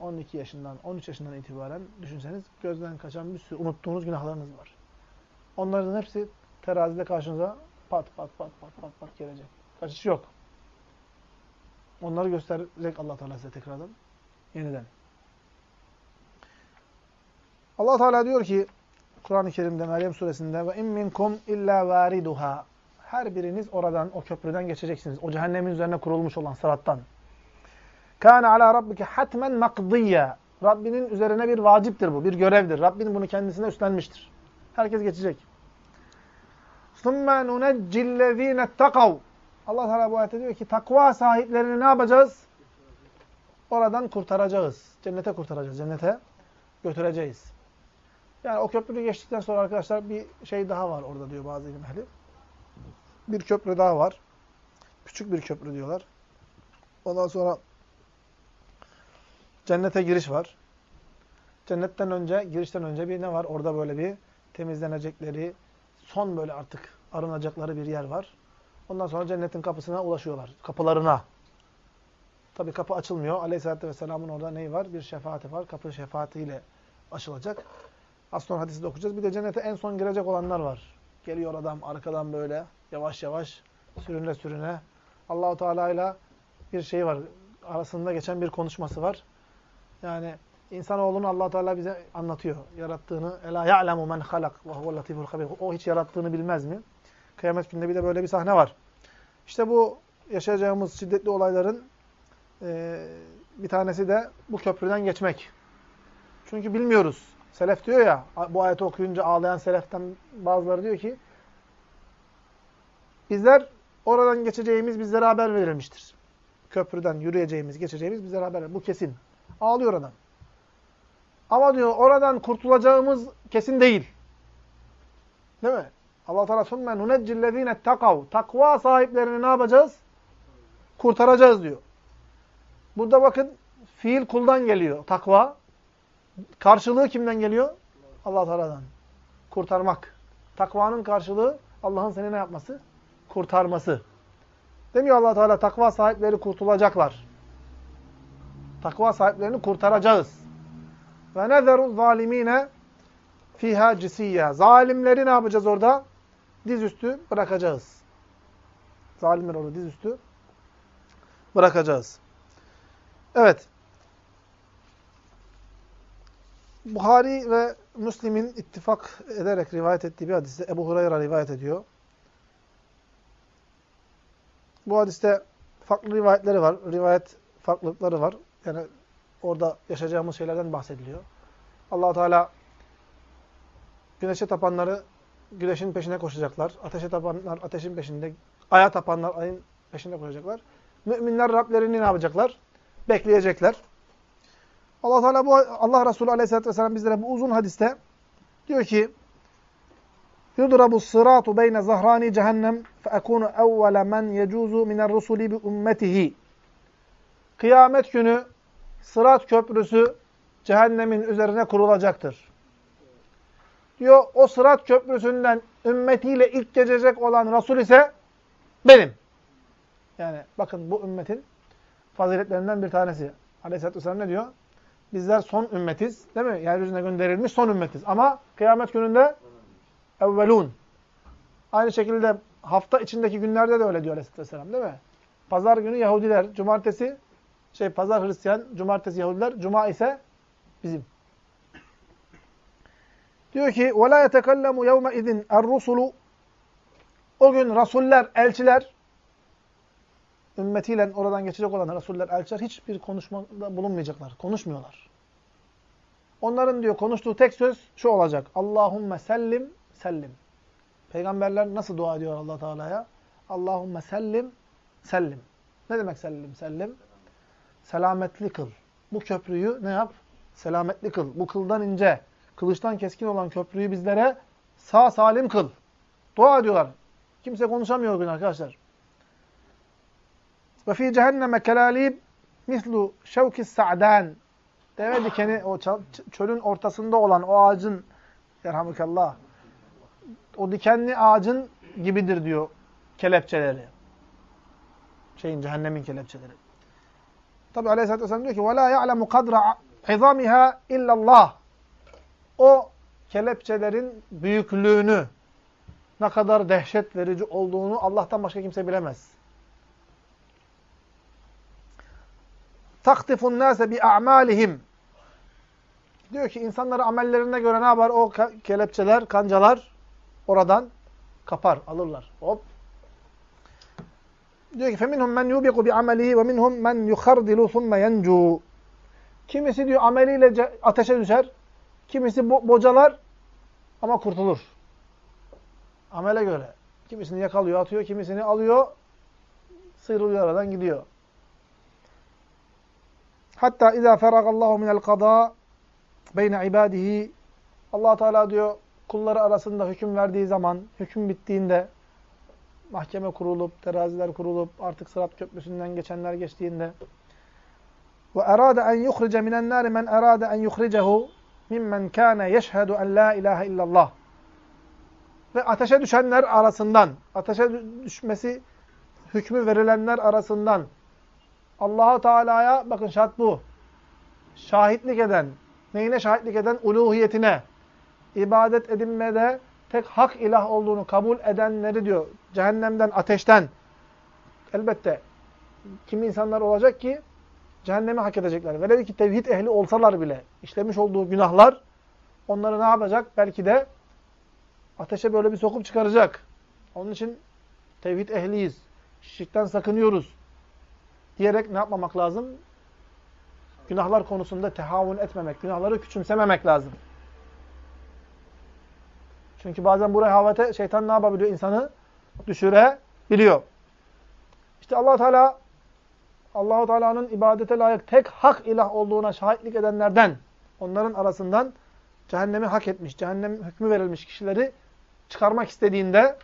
S1: 12 yaşından, 13 yaşından itibaren düşünseniz gözden kaçan bir sürü unuttuğunuz günahlarınız var. Onların hepsi terazide karşınıza pat pat pat pat pat pat gelecek. Kaçış yok. Onları gösterecek allah Teala size tekrardan. Yeniden. allah Teala diyor ki Kur'an-ı Kerim'de Meryem suresinde ve in minkum illa variduha her biriniz oradan, o köprüden geçeceksiniz. O cehennemin üzerine kurulmuş olan sırattan. Kâne alâ rabbike hatmen makdiyya. Rabbinin üzerine bir vaciptir bu, bir görevdir. Rabbinin bunu kendisine üstlenmiştir. Herkes geçecek. ثُمَّ نُنَجِّ الَّذ۪ينَ اتَّقَوْا Allah Teala bu ayette diyor ki takva sahiplerini ne yapacağız? Oradan kurtaracağız. Cennete kurtaracağız. Cennete götüreceğiz. Yani o köprüyü geçtikten sonra arkadaşlar bir şey daha var orada diyor bazı ilim ehli. Bir köprü daha var. Küçük bir köprü diyorlar. Ondan sonra cennete giriş var. Cennetten önce, girişten önce bir ne var? Orada böyle bir temizlenecekleri, son böyle artık arınacakları bir yer var. Ondan sonra cennetin kapısına ulaşıyorlar. Kapılarına. Tabi kapı açılmıyor. Aleyhisselatü Vesselam'ın orada neyi var? Bir şefaati var. Kapı şefaatiyle açılacak. Az sonra hadisi de okuyacağız. Bir de cennete en son girecek olanlar var. Geliyor adam arkadan böyle yavaş yavaş sürüne sürüne. Allahu Teala ile bir şey var. Arasında geçen bir konuşması var. Yani insanoğlunu Allah Teala bize anlatıyor. Yarattığını ela ya'lemu men halak ve huvel latiful. O hiç yarattığını bilmez mi? Kıyamet gününde bir de böyle bir sahne var. İşte bu yaşayacağımız şiddetli olayların e, bir tanesi de bu köprüden geçmek. Çünkü bilmiyoruz. Selef diyor ya, bu ayeti okuyunca ağlayan seleften bazıları diyor ki, bizler oradan geçeceğimiz bizlere haber verilmiştir. Köprüden yürüyeceğimiz, geçeceğimiz bizlere haber verilmiştir. Bu kesin. Ağlıyor adam. Ama diyor oradan kurtulacağımız kesin değil. Değil mi? Allah Teala "Sümme nuneccillezine takav." Takva sahiplerini ne yapacağız? Kurtaracağız diyor. Burada bakın fiil kuldan geliyor. Takva. Karşılığı kimden geliyor? Allah Teala'dan. Kurtarmak. Takvanın karşılığı Allah'ın seni ne yapması? Kurtarması. Demiyor Allah Teala takva sahipleri kurtulacaklar. Takva sahiplerini kurtaracağız. Ve nezeru zalimine fiha cisiyya. Zalimleri ne yapacağız orada? Dizüstü bırakacağız. Zalimler orada dizüstü bırakacağız. Evet. Buhari ve Müslim'in ittifak ederek rivayet ettiği bir hadiste Ebu Hureyre rivayet ediyor. Bu hadiste farklı rivayetleri var. Rivayet farklılıkları var. Yani orada yaşayacağımız şeylerden bahsediliyor. allah Teala güneşe tapanları güneşin peşine koşacaklar. Ateşe tapanlar ateşin peşinde. Aya tapanlar ayın peşinde koşacaklar. Müminler Rablerini ne yapacaklar? Bekleyecekler. Allah Teala bu Allah Resulü Aleyhisselatü Vesselam bizlere bu uzun hadiste diyor ki Yudrabu sıratu beyne zahrani cehennem fe ekunu evvele men yecuzu miner rusuli ummetihi. Kıyamet günü sırat köprüsü cehennemin üzerine kurulacaktır. Diyor o sırat köprüsünden ümmetiyle ilk geçecek olan Resul ise benim. Yani bakın bu ümmetin faziletlerinden bir tanesi. Aleyhisselatü Vesselam ne diyor? Bizler son ümmetiz. Değil mi? Yeryüzüne gönderilmiş son ümmetiz. Ama kıyamet gününde evvelun. Aynı şekilde hafta içindeki günlerde de öyle diyor Aleyhisselatü Vesselam. Değil mi? Pazar günü Yahudiler, cumartesi şey pazar Hristiyan, cumartesi Yahudiler, cuma ise bizim. Diyor ki: "Ve la yetekallamu yevme izin er-rusulu" O gün rasuller, elçiler ümmetiyle oradan geçecek olan rasuller, elçiler hiçbir konuşmada bulunmayacaklar. Konuşmuyorlar. Onların diyor konuştuğu tek söz şu olacak. Allahumme sellim sellim. Peygamberler nasıl dua ediyor Allah Teala'ya? Allahumme sellim sellim. Ne demek sellim sellim? Selametli kıl. Bu köprüyü ne yap? Selametli kıl. Bu kıldan ince, kılıçtan keskin olan köprüyü bizlere sağ salim kıl. Dua ediyorlar. Kimse konuşamıyor bugün arkadaşlar. Ve fi cehenneme kelalib mislu şevkis sa'dan. Deve dikeni o çölün ortasında olan o ağacın yerhamukallah o dikenli ağacın gibidir diyor kelepçeleri. Şeyin cehennemin kelepçeleri. Tabi Aleyhisselatü Vesselam diyor ki وَلَا يَعْلَمُ قَدْرَ عِظَامِهَا اِلَّا اللّٰهِ O kelepçelerin büyüklüğünü, ne kadar dehşet verici olduğunu Allah'tan başka kimse bilemez. تَخْتِفُ النَّاسَ بِاَعْمَالِهِمْ Diyor ki insanları amellerine göre ne yapar? O kelepçeler, kancalar oradan kapar, alırlar. Hop. Diyor ki فَمِنْهُمْ مَنْ يُوبِقُ بِعَمَلِهِ وَمِنْهُمْ مَنْ يُخَرْدِلُ ثُمَّ يَنْجُوا Kimisi diyor ameliyle ateşe düşer. Kimisi bo bocalar ama kurtulur. Amele göre. Kimisini yakalıyor, atıyor, kimisini alıyor, sıyrılıyor aradan gidiyor. Hatta izâ feragallahu minel kadâ beyne ibâdihi Allah Teala diyor kulları arasında hüküm verdiği zaman, hüküm bittiğinde mahkeme kurulup, teraziler kurulup artık Sırat Köprüsü'nden geçenler geçtiğinde ve erade en yuhrice minen nâri men erade en yuhricehu mimmen kâne yeşhedü en la ilahe illallah ve ateşe düşenler arasından, ateşe düşmesi hükmü verilenler arasından Allahu Teala'ya bakın şart bu. Şahitlik eden, neyine şahitlik eden? Uluhiyetine, ibadet edinmede tek hak ilah olduğunu kabul edenleri diyor. Cehennemden, ateşten. Elbette kimi insanlar olacak ki cehennemi hak edecekler. Velev ki tevhid ehli olsalar bile işlemiş olduğu günahlar onları ne yapacak? Belki de ateşe böyle bir sokup çıkaracak. Onun için tevhid ehliyiz. Şirkten sakınıyoruz. Diyerek ne yapmamak lazım? Günahlar konusunda tehavun etmemek, günahları küçümsememek lazım. Çünkü bazen bu rehavete şeytan ne yapabiliyor? İnsanı düşürebiliyor. İşte allah Teala Allahu Teala'nın ibadete layık tek hak ilah olduğuna şahitlik edenlerden, onların arasından cehennemi hak etmiş, cehennem hükmü verilmiş kişileri çıkarmak istediğinde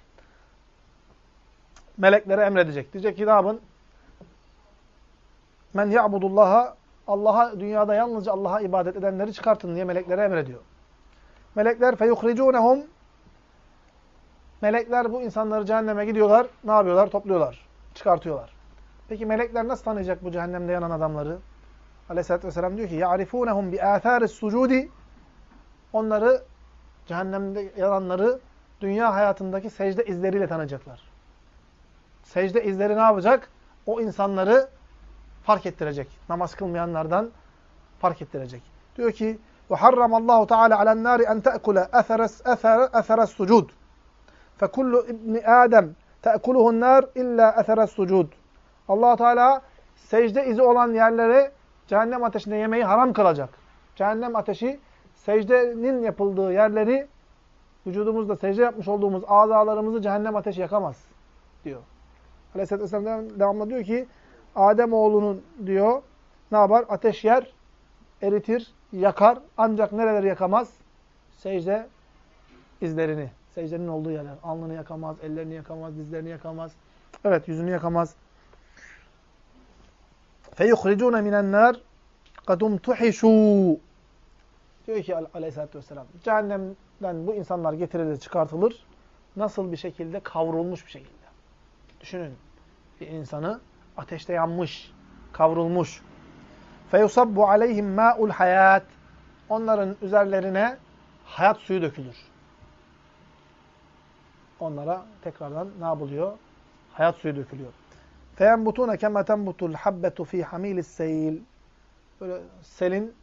S1: meleklere emredecek. Diyecek ki ne yapın? Men ya'budullaha Allah'a dünyada yalnızca Allah'a ibadet edenleri çıkartın diye meleklere emrediyor. Melekler feyuhricunhum Melekler bu insanları cehenneme gidiyorlar. Ne yapıyorlar? Topluyorlar. Çıkartıyorlar. Peki melekler nasıl tanıyacak bu cehennemde yanan adamları? Aleyhisselatü Vesselam diyor ki يَعْرِفُونَهُمْ بِآثَارِ السُّجُودِ Onları, cehennemde yananları dünya hayatındaki secde izleriyle tanıyacaklar. Secde izleri ne yapacak? O insanları fark ettirecek. Namaz kılmayanlardan fark ettirecek. Diyor ki وَحَرَّمَ اللّٰهُ تَعَالَى عَلَى النَّارِ اَنْ تَأْكُلَ اَثَرَ السُّجُودِ فَكُلُّ اِبْنِ آدَمْ تَأْكُلُهُ النَّارِ اِلَّا اَثَرَ السُّجُودِ allah Teala secde izi olan yerleri cehennem ateşinde yemeyi haram kılacak. Cehennem ateşi secdenin yapıldığı yerleri vücudumuzda secde yapmış olduğumuz azalarımızı cehennem ateşi yakamaz diyor. Aleyhisselatü Vesselam devamlı diyor ki Adem oğlunun diyor ne yapar? Ateş yer, eritir, yakar. Ancak nereleri yakamaz? Secde izlerini. Secdenin olduğu yerler. Alnını yakamaz, ellerini yakamaz, dizlerini yakamaz. Evet, yüzünü yakamaz. فَيُخْرِجُونَ مِنَ النَّارِ قَدُمْ تُحِشُوا Diyor ki aleyhissalatü vesselam, cehennemden bu insanlar getirilir, çıkartılır. Nasıl bir şekilde? Kavrulmuş bir şekilde. Düşünün, bir insanı ateşte yanmış, kavrulmuş. فَيُصَبُّ عَلَيْهِمْ مَاءُ الْحَيَاتِ Onların üzerlerine hayat suyu dökülür. Onlara tekrardan ne yapılıyor? Hayat suyu dökülüyor. فَيَنْبُتُونَ كَمَا تَنْبُتُ الْحَبَّةُ ف۪ي حَم۪يلِ السَّيْلِ Böyle selin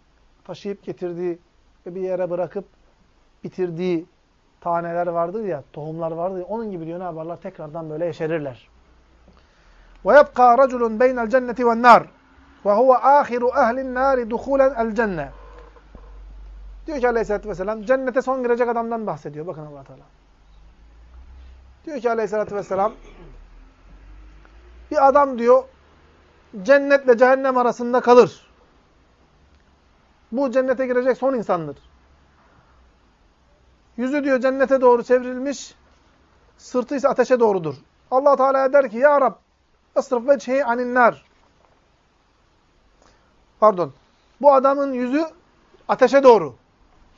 S1: taşıyıp getirdiği ve bir yere bırakıp bitirdiği taneler vardır ya, tohumlar vardır ya, onun gibi diyor ne yaparlar? Tekrardan böyle yeşerirler. وَيَبْقَى رَجُلٌ بَيْنَ الْجَنَّةِ وَالنَّارِ وَهُوَ آخِرُ أَهْلِ النَّارِ دُخُولًا الْجَنَّةِ Diyor ki aleyhissalatü vesselam, cennete son girecek adamdan bahsediyor. Bakın allah Teala. Diyor ki aleyhissalatü vesselam, bir adam diyor, cennetle cehennem arasında kalır. Bu cennete girecek son insandır. Yüzü diyor cennete doğru çevrilmiş, sırtı ise ateşe doğrudur. Allah Teala der ki ya Rab ısrıf vecihi aninnar. Pardon. Bu adamın yüzü ateşe doğru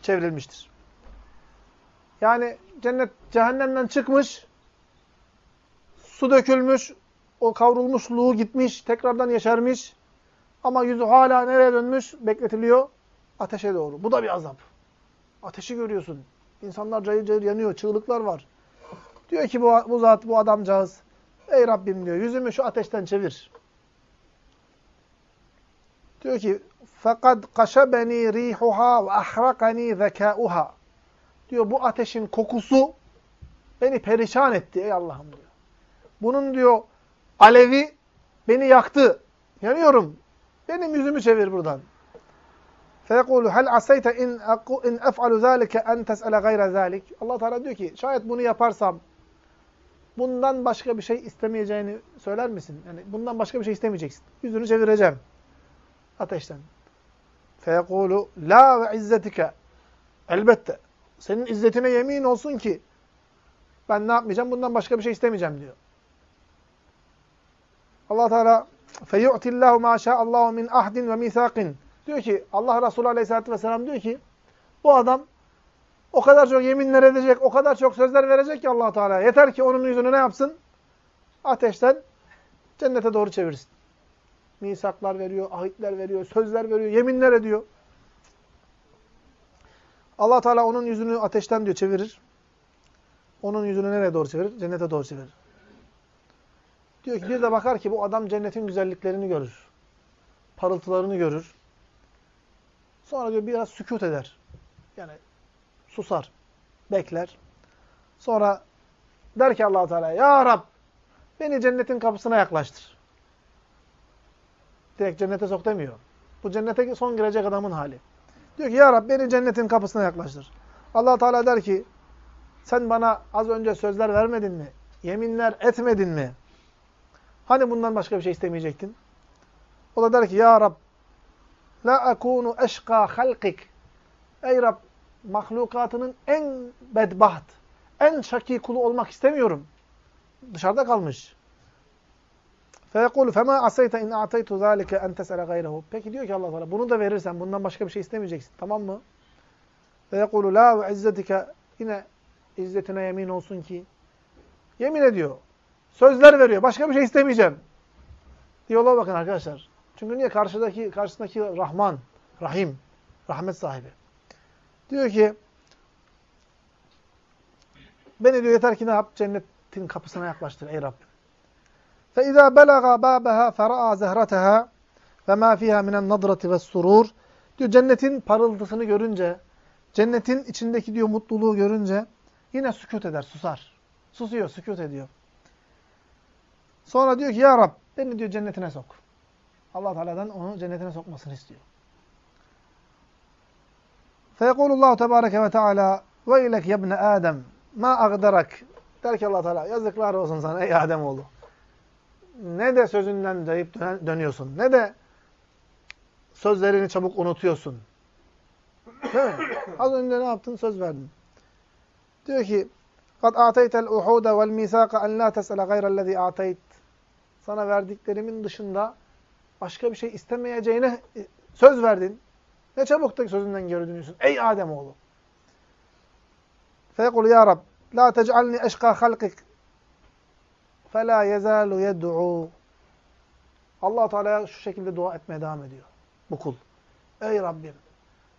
S1: çevrilmiştir. Yani cennet cehennemden çıkmış, Su dökülmüş, o kavrulmuşluğu gitmiş, tekrardan yeşermiş. Ama yüzü hala nereye dönmüş? Bekletiliyor ateşe doğru. Bu da bir azap. Ateşi görüyorsun. İnsanlar cayır cayır yanıyor, çığlıklar var. Diyor ki bu, bu zat, bu adamcağız, ey Rabbim diyor, yüzümü şu ateşten çevir. Diyor ki, fakat kaşabeni rihuha ve ahrakani. Diyor bu ateşin kokusu beni perişan etti ey Allah'ım diyor bunun diyor alevi beni yaktı. Yanıyorum. Benim yüzümü çevir buradan. Feyekulu hel asayte in in ef'alu zalike en tes'ale gayra zalik. Allah Teala diyor ki şayet bunu yaparsam bundan başka bir şey istemeyeceğini söyler misin? Yani bundan başka bir şey istemeyeceksin. Yüzünü çevireceğim ateşten. Feyekulu la ve izzetike. Elbette. Senin izzetine yemin olsun ki ben ne yapmayacağım? Bundan başka bir şey istemeyeceğim diyor. Allah Teala feyu'tillahu ma şa'allahu min ahdin ve misaqin. Diyor ki Allah Resulü Aleyhisselatü Vesselam diyor ki bu adam o kadar çok yeminler edecek, o kadar çok sözler verecek ki allah Teala. Yeter ki onun yüzünü ne yapsın? Ateşten cennete doğru çevirsin. Misaklar veriyor, ahitler veriyor, sözler veriyor, yeminler ediyor. allah Teala onun yüzünü ateşten diyor çevirir. Onun yüzünü nereye doğru çevirir? Cennete doğru çevirir. Diyor ki bir de bakar ki bu adam cennetin güzelliklerini görür. Parıltılarını görür. Sonra diyor biraz sükut eder. Yani susar, bekler. Sonra der ki allah Teala, Ya Rab beni cennetin kapısına yaklaştır. Direkt cennete sok demiyor. Bu cennete son girecek adamın hali. Diyor ki Ya Rab beni cennetin kapısına yaklaştır. allah Teala der ki sen bana az önce sözler vermedin mi? Yeminler etmedin mi? Hani bundan başka bir şey istemeyecektin? O da der ki ya Rab la akunu eşka halkik. Ey Rab mahlukatının en bedbaht, en şakî kulu olmak istemiyorum. Dışarıda kalmış. Feyekulu fema asayta in a'taytu zalike en tes'ele gayrehu. Peki diyor ki Allah Teala bunu da verirsen bundan başka bir şey istemeyeceksin. Tamam mı? Feyekulu la ve izzetike yine izzetine yemin olsun ki yemin ediyor. Sözler veriyor. Başka bir şey istemeyeceğim. Diyaloğa bakın arkadaşlar. Çünkü niye? Karşıdaki, karşısındaki Rahman, Rahim, rahmet sahibi. Diyor ki, beni diyor yeter ki ne yap? Cennetin kapısına yaklaştır ey Rabbim. فَاِذَا بَلَغَ بَابَهَا فَرَأَى زَهْرَتَهَا ve ma fiha minen nadrati ve surur. Diyor cennetin parıltısını görünce, cennetin içindeki diyor mutluluğu görünce yine sükut eder, susar. Susuyor, sükut ediyor. Sonra diyor ki ya Rab beni diyor cennetine sok. Allah Teala'dan onu cennetine sokmasını istiyor. Feyekulullahu tebareke ve teala ve ilek yebne Adem ma agdarak der ki Allah Teala yazıklar olsun sana ey Adem oğlu. Ne de sözünden dayıp dönüyorsun. Ne de sözlerini çabuk unutuyorsun. Değil mi? Az önce ne yaptın? Söz verdin. Diyor ki قَدْ آتَيْتَ الْاُحُودَ وَالْمِيسَاقَ أَنْ لَا تَسْأَلَ غَيْرَ الَّذ۪ي آتَيْتِ sana verdiklerimin dışında başka bir şey istemeyeceğine e, söz verdin. Ne çabuk da sözünden geri dönüyorsun. Ey Ademoğlu! Feyekul ya Rab, la tec'alni eşka halkik fela yezalu yed'u allah Teala'ya şu şekilde dua etmeye devam ediyor. Bu kul. Ey Rabbim!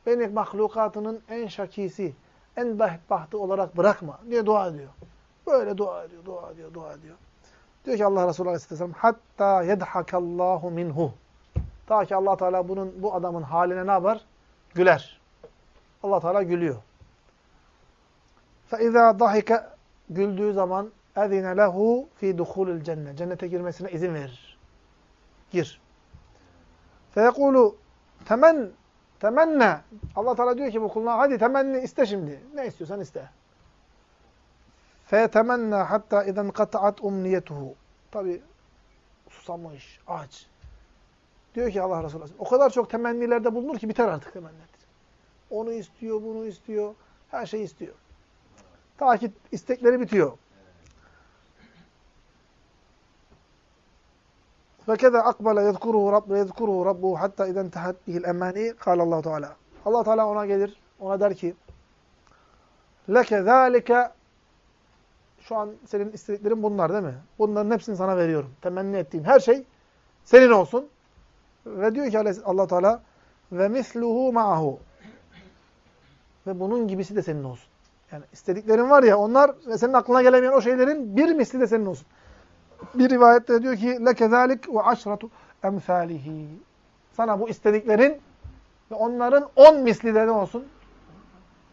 S1: Beni mahlukatının en şakisi, en bahtı olarak bırakma diye dua ediyor. Böyle dua ediyor, dua ediyor, dua ediyor. Diyor ki Allah Resulü Aleyhisselam hatta yedhakallahu minhu. Ta ki Allah Teala bunun bu adamın haline ne yapar? Güler. Allah Teala gülüyor. Fe iza dahike güldüğü zaman ezine lehu fi duhulul cennet. Cennete girmesine izin verir. Gir. Fe yekulu temen temenne. Allah Teala diyor ki bu kuluna hadi temenni iste şimdi. Ne istiyorsan iste. Fe temenna hatta izen kata'at umniyetuhu. Tabi susamış, aç. Diyor ki Allah Resulü o kadar çok temennilerde bulunur ki biter artık temenniler. Onu istiyor, bunu istiyor, her şeyi istiyor. Ta ki istekleri bitiyor. فَكَذَا أَقْبَلَ يَذْكُرُهُ رَبُّ يَذْكُرُهُ رَبُّهُ حَتَّى اِذَا انْتَحَتْ بِهِ الْاَمَانِي قال Allah Teala. Allah Teala ona gelir, ona der ki لَكَ ذَٰلِكَ şu an senin istediklerin bunlar değil mi? Bunların hepsini sana veriyorum. Temenni ettiğin her şey senin olsun. Ve diyor ki Allah Teala ve misluhu ma'ahu. Ve bunun gibisi de senin olsun. Yani istediklerin var ya onlar ve senin aklına gelemeyen o şeylerin bir misli de senin olsun. Bir rivayette diyor ki lekezalik ve aşratu emsalihi. Sana bu istediklerin ve onların on misli de ne olsun?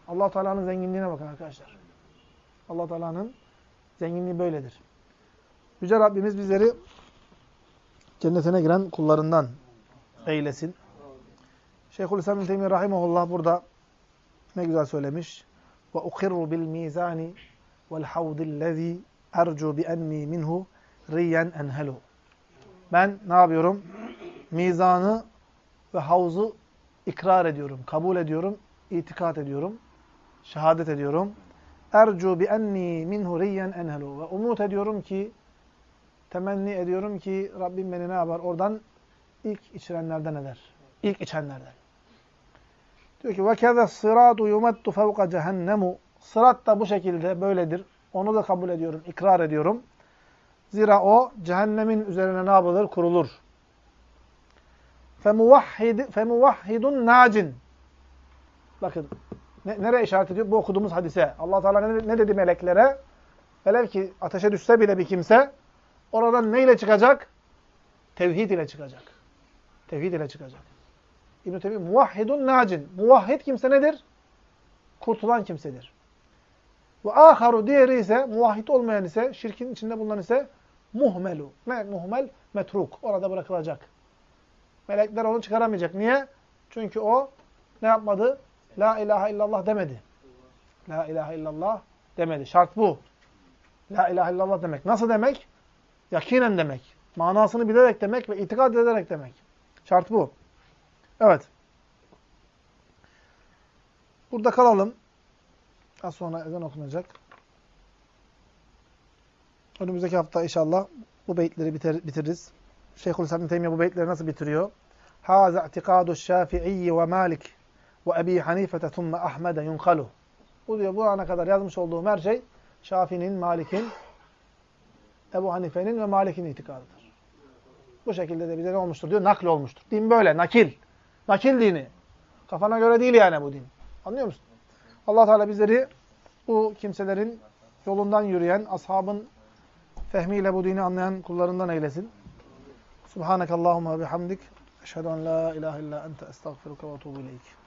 S1: Allah Teala'nın zenginliğine bakın arkadaşlar. Allah Teala'nın zenginliği böyledir. Yüce Rabbimiz bizleri cennetine giren kullarından eylesin. Şeyhülislam İbn Teymiyye rahimehullah burada ne güzel söylemiş. Ve ukirru bil mizani vel havdillezî ercu bi enni minhu riyen enhelu. Ben ne yapıyorum? Mizanı ve havzu ikrar ediyorum, kabul ediyorum, itikat ediyorum, şehadet ediyorum. Ercu bi enni minhu riyen enhelu. Ve umut ediyorum ki, temenni ediyorum ki Rabbim beni ne yapar? Oradan ilk içirenlerden eder. İlk içenlerden. Diyor ki وَكَذَا الصِّرَاطُ يُمَدُّ فَوْقَ cehennemu. Sırat da bu şekilde böyledir. Onu da kabul ediyorum, ikrar ediyorum. Zira o cehennemin üzerine ne yapılır? Kurulur. فَمُوَحِّدٌ nacin. Bakın ne, nereye işaret ediyor? Bu okuduğumuz hadise. allah Teala ne, ne dedi meleklere? Velev ki ateşe düşse bile bir kimse oradan neyle çıkacak? Tevhid ile çıkacak. Tevhid ile çıkacak. İbn-i Teymiye muvahhidun nacin. Muvahhid kimse nedir? Kurtulan kimsedir. Ve aharu diğeri ise muvahhid olmayan ise şirkin içinde bulunan ise muhmelu. Ne muhmel? Metruk. Orada bırakılacak. Melekler onu çıkaramayacak. Niye? Çünkü o ne yapmadı? La ilahe illallah demedi. La ilahe illallah demedi. Şart bu. La ilahe illallah demek. Nasıl demek? Yakinen demek. Manasını bilerek demek ve itikad ederek demek. Şart bu. Evet. Burada kalalım. Az sonra ezan okunacak. Önümüzdeki hafta inşallah bu beyitleri biter, bitiririz. Şeyhülislam Teymiye bu beyitleri nasıl bitiriyor? Haza i'tikadu Şafii ve Malik ve Ebi Hanifete thumme Ahmed'e yunkalu. Bu diyor bu ana kadar yazmış olduğum her şey Şafii'nin, Malik'in, Ebu Hanife'nin ve Malik'in itikadıdır. Bu şekilde de bize ne olmuştur diyor? Nakl olmuştur. Din böyle, nakil. Nakil dini. Kafana göre değil yani bu din. Anlıyor musun? Allah Teala bizleri bu kimselerin yolundan yürüyen, ashabın fehmiyle bu dini anlayan kullarından eylesin. Subhanakallahumma bihamdik. Eşhedü en la ilahe illa ente estağfiruke ve etûbü ileyk.